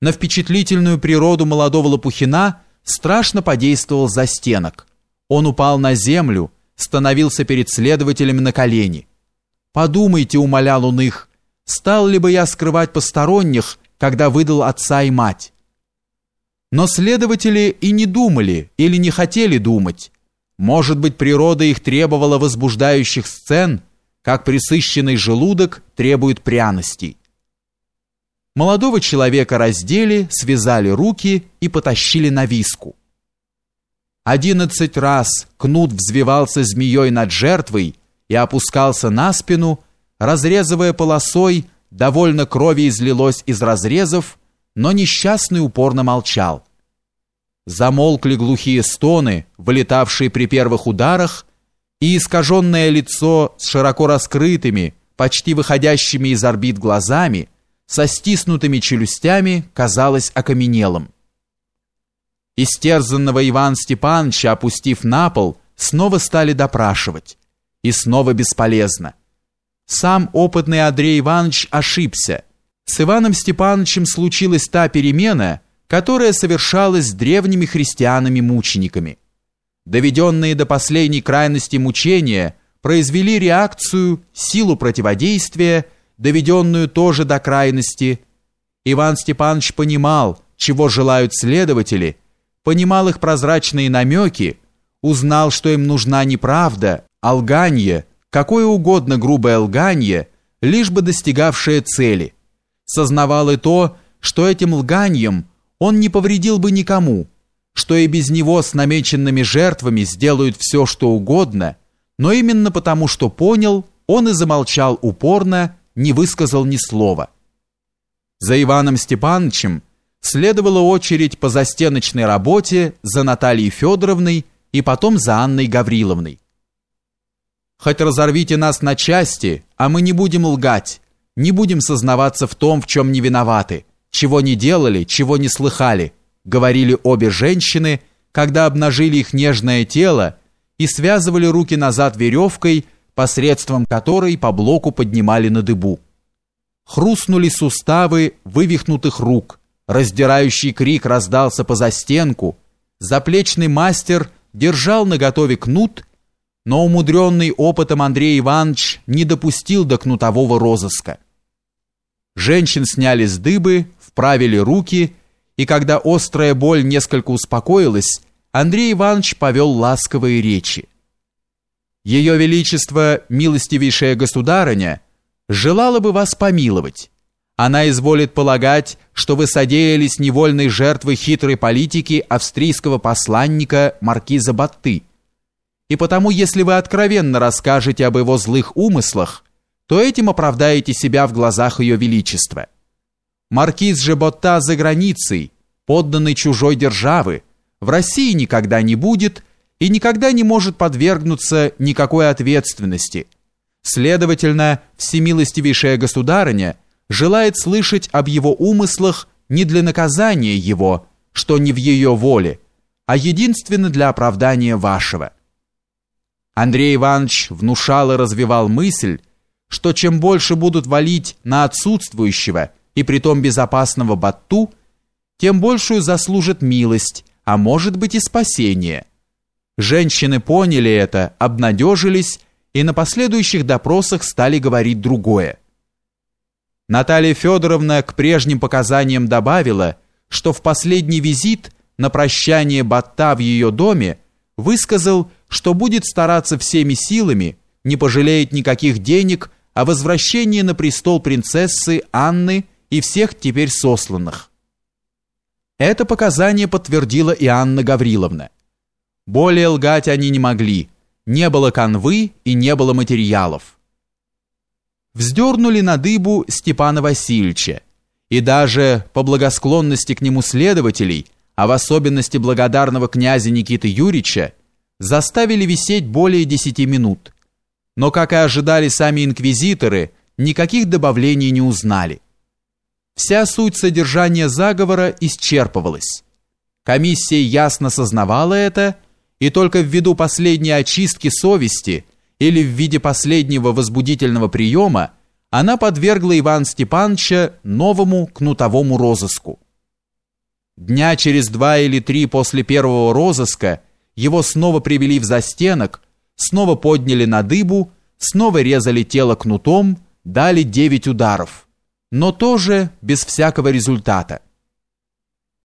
На впечатлительную природу молодого Лопухина страшно подействовал застенок. Он упал на землю, становился перед следователями на колени. «Подумайте», — умолял он их, — «стал ли бы я скрывать посторонних, когда выдал отца и мать?» Но следователи и не думали или не хотели думать. Может быть, природа их требовала возбуждающих сцен, как присыщенный желудок требует пряностей. Молодого человека раздели, связали руки и потащили на виску. Одиннадцать раз кнут взвивался змеей над жертвой и опускался на спину, разрезывая полосой, довольно крови излилось из разрезов, но несчастный упорно молчал. Замолкли глухие стоны, вылетавшие при первых ударах, и искаженное лицо с широко раскрытыми, почти выходящими из орбит глазами – со стиснутыми челюстями казалось окаменелым. Истерзанного Иван Степановича, опустив на пол, снова стали допрашивать. И снова бесполезно. Сам опытный Андрей Иванович ошибся. С Иваном Степановичем случилась та перемена, которая совершалась с древними христианами-мучениками. Доведенные до последней крайности мучения произвели реакцию, силу противодействия доведенную тоже до крайности. Иван Степанович понимал, чего желают следователи, понимал их прозрачные намеки, узнал, что им нужна не правда, а лганье, какое угодно грубое лганье, лишь бы достигавшее цели. Сознавал и то, что этим лганьем он не повредил бы никому, что и без него с намеченными жертвами сделают все, что угодно, но именно потому, что понял, он и замолчал упорно, не высказал ни слова. За Иваном Степановичем следовала очередь по застеночной работе за Натальей Федоровной и потом за Анной Гавриловной. «Хоть разорвите нас на части, а мы не будем лгать, не будем сознаваться в том, в чем не виноваты, чего не делали, чего не слыхали», говорили обе женщины, когда обнажили их нежное тело и связывали руки назад веревкой, посредством которой по блоку поднимали на дыбу. Хрустнули суставы вывихнутых рук, раздирающий крик раздался по застенку, заплечный мастер держал наготове кнут, но умудренный опытом Андрей Иванович не допустил до кнутового розыска. Женщин сняли с дыбы, вправили руки, и когда острая боль несколько успокоилась, Андрей Иванович повел ласковые речи. Ее Величество, милостивейшая государыня, желала бы вас помиловать. Она изволит полагать, что вы содеялись невольной жертвой хитрой политики австрийского посланника маркиза Батты. И потому, если вы откровенно расскажете об его злых умыслах, то этим оправдаете себя в глазах Ее Величества. Маркиз же Ботта за границей, подданный чужой державы, в России никогда не будет – и никогда не может подвергнуться никакой ответственности. Следовательно, всемилостивейшая государыня желает слышать об его умыслах не для наказания его, что не в ее воле, а единственно для оправдания вашего. Андрей Иванович внушал и развивал мысль, что чем больше будут валить на отсутствующего и притом безопасного Батту, тем большую заслужит милость, а может быть и спасение – Женщины поняли это, обнадежились и на последующих допросах стали говорить другое. Наталья Федоровна к прежним показаниям добавила, что в последний визит на прощание Батта в ее доме высказал, что будет стараться всеми силами, не пожалеет никаких денег о возвращении на престол принцессы Анны и всех теперь сосланных. Это показание подтвердила и Анна Гавриловна. Более лгать они не могли. Не было канвы и не было материалов. Вздернули на дыбу Степана Васильевича. И даже по благосклонности к нему следователей, а в особенности благодарного князя Никиты Юрича, заставили висеть более десяти минут. Но, как и ожидали сами инквизиторы, никаких добавлений не узнали. Вся суть содержания заговора исчерпывалась. Комиссия ясно сознавала это и только ввиду последней очистки совести или в виде последнего возбудительного приема она подвергла Ивана Степановича новому кнутовому розыску. Дня через два или три после первого розыска его снова привели в застенок, снова подняли на дыбу, снова резали тело кнутом, дали девять ударов, но тоже без всякого результата.